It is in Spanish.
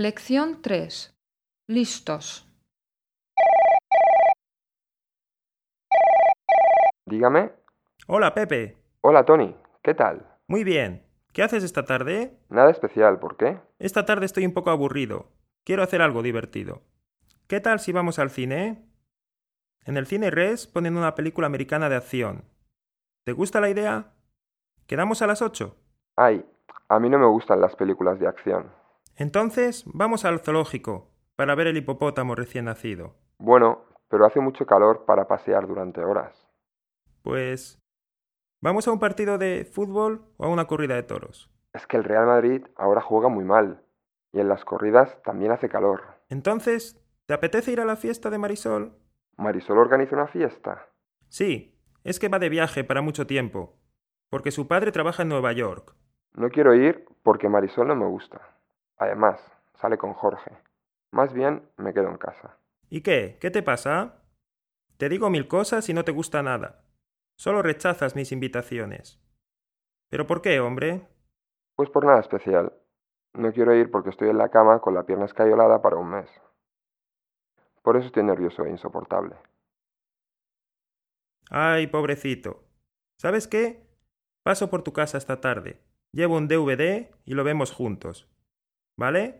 Lección 3. Listos. Dígame. Hola, Pepe. Hola, Tony. ¿Qué tal? Muy bien. ¿Qué haces esta tarde? Nada especial, ¿por qué? Esta tarde estoy un poco aburrido. Quiero hacer algo divertido. ¿Qué tal si vamos al cine? En el cine Res ponen una película americana de acción. ¿Te gusta la idea? ¿Quedamos a las ocho? Ay, a mí no me gustan las películas de acción. Entonces, vamos al zoológico para ver el hipopótamo recién nacido. Bueno, pero hace mucho calor para pasear durante horas. Pues... ¿Vamos a un partido de fútbol o a una corrida de toros? Es que el Real Madrid ahora juega muy mal. Y en las corridas también hace calor. Entonces, ¿te apetece ir a la fiesta de Marisol? ¿Marisol organiza una fiesta? Sí, es que va de viaje para mucho tiempo, porque su padre trabaja en Nueva York. No quiero ir porque Marisol no me gusta. Además, sale con Jorge. Más bien me quedo en casa. ¿Y qué? ¿Qué te pasa? Te digo mil cosas y no te gusta nada. Solo rechazas mis invitaciones. ¿Pero por qué, hombre? Pues por nada especial. No quiero ir porque estoy en la cama con la pierna escayolada para un mes. Por eso estoy nervioso e insoportable. Ay, pobrecito. ¿Sabes qué? Paso por tu casa esta tarde. Llevo un DVD y lo vemos juntos. ¿Vale?